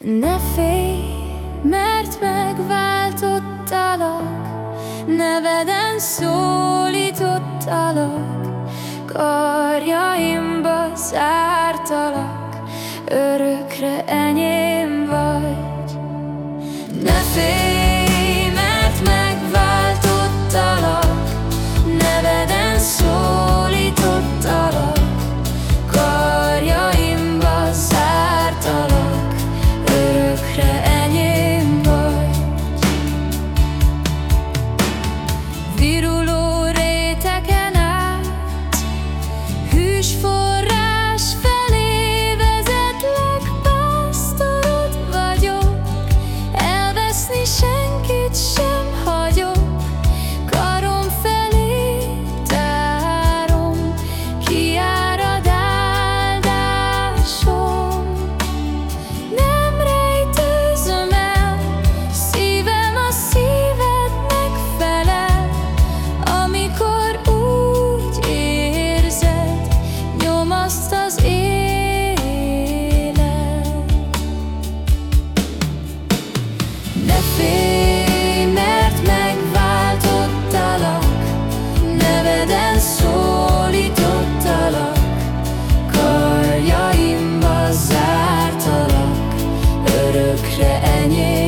Ne félj, mert megváltottalak, Neveden szólítottalak, Karjaimba zártalak, Örökre enyém vagy. Ne félj, Сомнений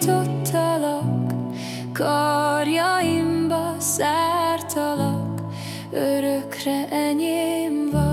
szólítottalak, karjaimba zártalak, örökre enyém.